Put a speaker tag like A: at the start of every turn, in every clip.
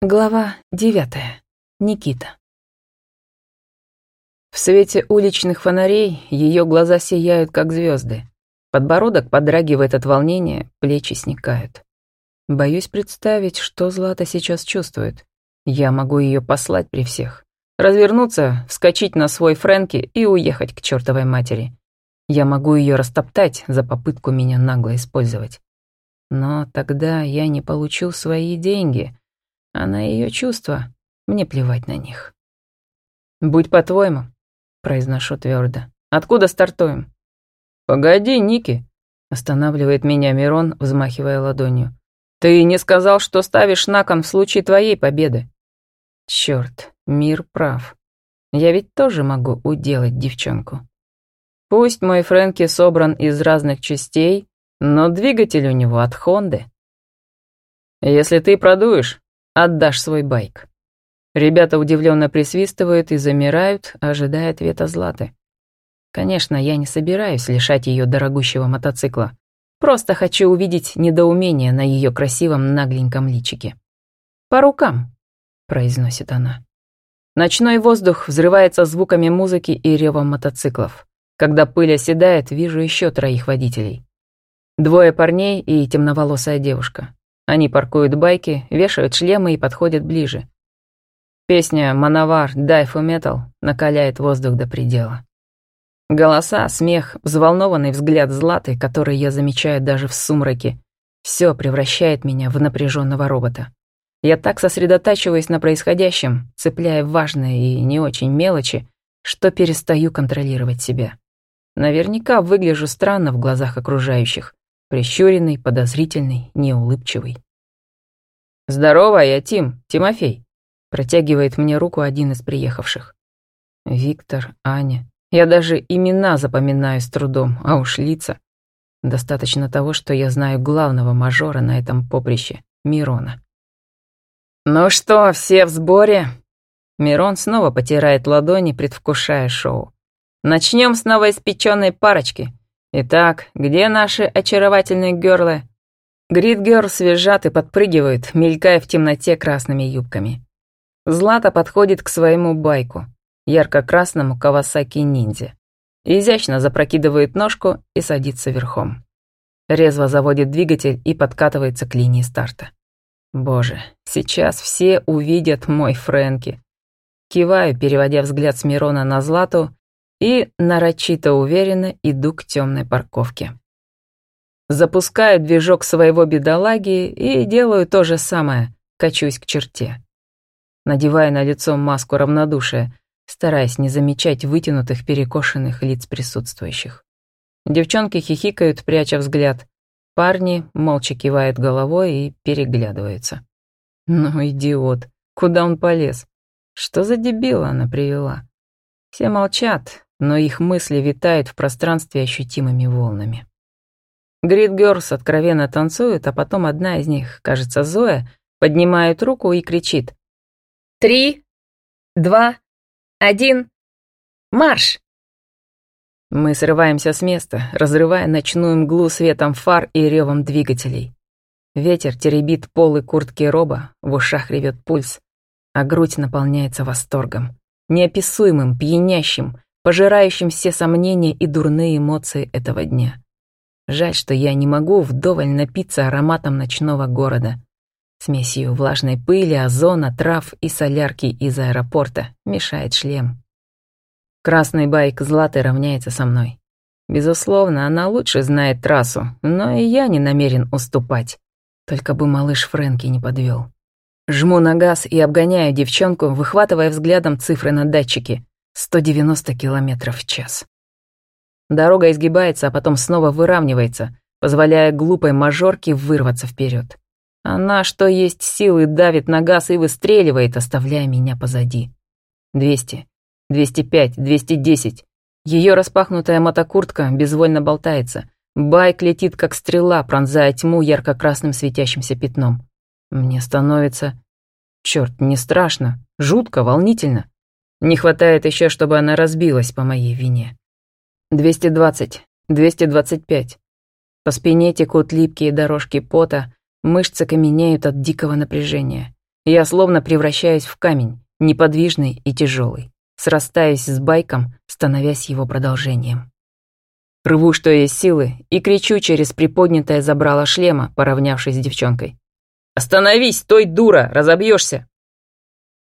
A: Глава девятая. Никита. В свете уличных фонарей ее глаза сияют, как звезды. Подбородок подрагивает от волнения, плечи сникают. Боюсь представить, что Злата сейчас чувствует. Я могу ее послать при всех. Развернуться, вскочить на свой Фрэнки и уехать к чертовой матери. Я могу ее растоптать за попытку меня нагло использовать. Но тогда я не получу свои деньги — а на ее чувства мне плевать на них. «Будь по-твоему», — произношу твердо. «Откуда стартуем?» «Погоди, Ники», — останавливает меня Мирон, взмахивая ладонью. «Ты не сказал, что ставишь на кон в случае твоей победы». Черт, мир прав. Я ведь тоже могу уделать девчонку. Пусть мой Фрэнки собран из разных частей, но двигатель у него от Хонды. Если ты продуешь, Отдашь свой байк». Ребята удивленно присвистывают и замирают, ожидая ответа Златы. Конечно, я не собираюсь лишать ее дорогущего мотоцикла. Просто хочу увидеть недоумение на ее красивом нагленьком личике. «По рукам», — произносит она. Ночной воздух взрывается звуками музыки и ревом мотоциклов. Когда пыль оседает, вижу еще троих водителей. Двое парней и темноволосая девушка. Они паркуют байки, вешают шлемы и подходят ближе. Песня «Мановар, Дайфу Метал» накаляет воздух до предела. Голоса, смех, взволнованный взгляд Златы, который я замечаю даже в сумраке, все превращает меня в напряженного робота. Я так сосредотачиваюсь на происходящем, цепляя важные и не очень мелочи, что перестаю контролировать себя. Наверняка выгляжу странно в глазах окружающих, Прищуренный, подозрительный, неулыбчивый. «Здорово, я Тим, Тимофей», — протягивает мне руку один из приехавших. Виктор, Аня. Я даже имена запоминаю с трудом, а уж лица. Достаточно того, что я знаю главного мажора на этом поприще, Мирона. «Ну что, все в сборе?» Мирон снова потирает ладони, предвкушая шоу. «Начнем с новоиспеченной парочки. Итак, где наши очаровательные герлы? Грид-герл свежат и подпрыгивают, мелькая в темноте красными юбками. Злата подходит к своему байку, ярко-красному Кавасаки Ниндзя. Изящно запрокидывает ножку и садится верхом. Резво заводит двигатель и подкатывается к линии старта. Боже, сейчас все увидят мой Фрэнки. Киваю, переводя взгляд с Мирона на Злату, и нарочито уверенно иду к темной парковке. Запускаю движок своего бедолаги и делаю то же самое, качусь к черте. Надеваю на лицо маску равнодушия, стараясь не замечать вытянутых перекошенных лиц присутствующих. Девчонки хихикают, пряча взгляд. Парни молча кивают головой и переглядываются. Ну, идиот, куда он полез? Что за дебила она привела? Все молчат, но их мысли витают в пространстве ощутимыми волнами. Грит Гёрс откровенно танцует, а потом одна из них, кажется, Зоя, поднимает руку и кричит. «Три, два, один, марш!» Мы срываемся с места, разрывая ночную мглу светом фар и ревом двигателей. Ветер теребит полы куртки Роба, в ушах ревет пульс, а грудь наполняется восторгом, неописуемым, пьянящим, пожирающим все сомнения и дурные эмоции этого дня. Жаль, что я не могу вдоволь напиться ароматом ночного города. Смесью влажной пыли, озона, трав и солярки из аэропорта мешает шлем. Красный байк Златы равняется со мной. Безусловно, она лучше знает трассу, но и я не намерен уступать. Только бы малыш Фрэнки не подвел. Жму на газ и обгоняю девчонку, выхватывая взглядом цифры на датчике. 190 км в час. Дорога изгибается, а потом снова выравнивается, позволяя глупой мажорке вырваться вперед. Она, что есть силы, давит на газ и выстреливает, оставляя меня позади. 200, 205, 210. Ее распахнутая мотокуртка безвольно болтается. Байк летит, как стрела, пронзая тьму ярко-красным светящимся пятном. Мне становится... Черт, не страшно, жутко, волнительно. Не хватает еще, чтобы она разбилась по моей вине. 220, 225. По спине текут липкие дорожки пота, мышцы каменеют от дикого напряжения. Я словно превращаюсь в камень, неподвижный и тяжелый, срастаясь с байком, становясь его продолжением. Рву, что есть силы, и кричу через приподнятое забрало шлема, поравнявшись с девчонкой. «Остановись, стой, дура, разобьешься!»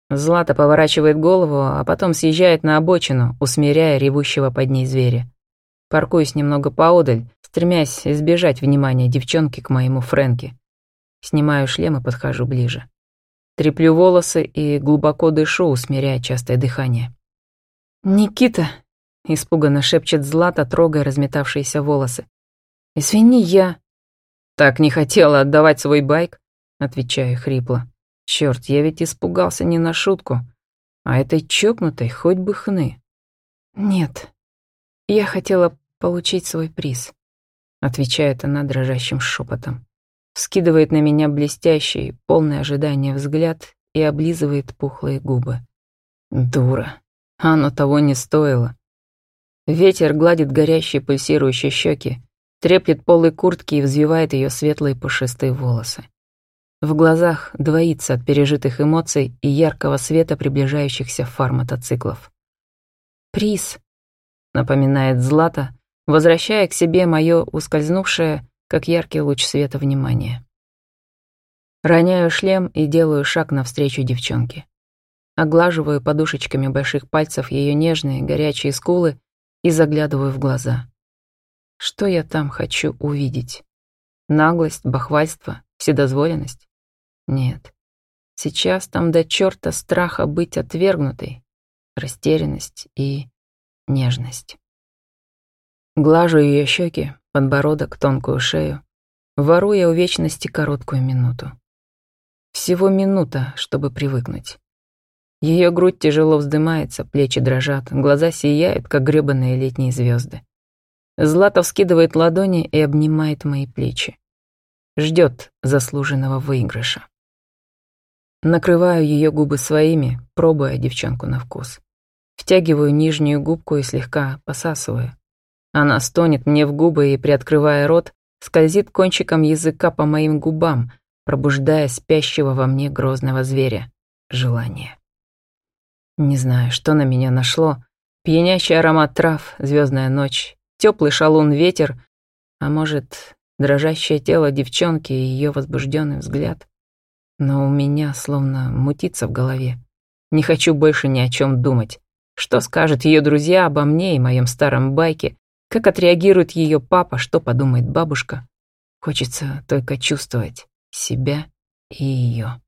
A: Злата поворачивает голову, а потом съезжает на обочину, усмиряя ревущего под ней зверя. Паркуюсь немного поодаль, стремясь избежать внимания девчонки к моему Фрэнке. Снимаю шлем и подхожу ближе. Треплю волосы и глубоко дышу, усмиряя частое дыхание. «Никита!» — испуганно шепчет Злата, трогая разметавшиеся волосы. «Извини, я...» «Так не хотела отдавать свой байк?» — отвечаю хрипло. Черт, я ведь испугался не на шутку. А этой чокнутой хоть бы хны. Нет, я хотела получить свой приз, отвечает она дрожащим шепотом. Скидывает на меня блестящий, полный ожидания взгляд и облизывает пухлые губы. Дура. Оно того не стоило. Ветер гладит горящие пульсирующие щеки, треплет полы куртки и взвивает ее светлые пушистые волосы. В глазах двоится от пережитых эмоций и яркого света приближающихся фар мотоциклов. «Приз», — напоминает Злата, возвращая к себе мое ускользнувшее, как яркий луч света, внимание. Роняю шлем и делаю шаг навстречу девчонке. Оглаживаю подушечками больших пальцев ее нежные, горячие скулы и заглядываю в глаза. Что я там хочу увидеть? Наглость, бахвальство, вседозволенность? Нет. Сейчас там до черта страха быть отвергнутой, растерянность и нежность. Глажу ее щеки, подбородок, тонкую шею, воруя у вечности короткую минуту. Всего минута, чтобы привыкнуть. Ее грудь тяжело вздымается, плечи дрожат, глаза сияют, как гребаные летние звезды. Златов скидывает ладони и обнимает мои плечи. Ждет заслуженного выигрыша. Накрываю ее губы своими, пробуя девчонку на вкус. Втягиваю нижнюю губку и слегка посасываю. Она стонет мне в губы и, приоткрывая рот, скользит кончиком языка по моим губам, пробуждая спящего во мне грозного зверя — желание. Не знаю, что на меня нашло. Пьянящий аромат трав, звездная ночь, теплый шалун ветер, а может, дрожащее тело девчонки и ее возбужденный взгляд. Но у меня словно мутится в голове. Не хочу больше ни о чем думать. Что скажут ее друзья обо мне и моем старом байке? Как отреагирует ее папа? Что подумает бабушка? Хочется только чувствовать себя и ее.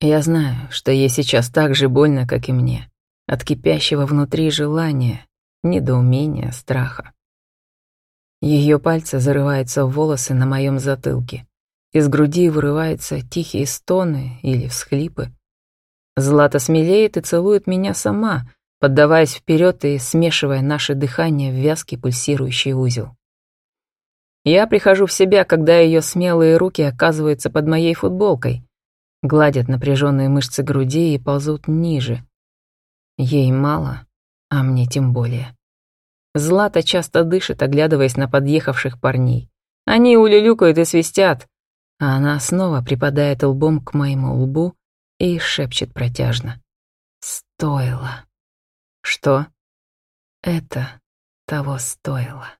A: Я знаю, что ей сейчас так же больно, как и мне. От кипящего внутри желания, недоумения, страха. Ее пальцы зарываются в волосы на моем затылке. Из груди вырываются тихие стоны или всхлипы. Злата смелеет и целует меня сама, поддаваясь вперед и смешивая наше дыхание в вязкий пульсирующий узел. Я прихожу в себя, когда ее смелые руки оказываются под моей футболкой, гладят напряженные мышцы груди и ползут ниже. Ей мало, а мне тем более. Злата часто дышит, оглядываясь на подъехавших парней. Они улюлюкают и свистят, а она снова припадает лбом к моему лбу и шепчет протяжно. «Стоило». «Что?» «Это того стоило».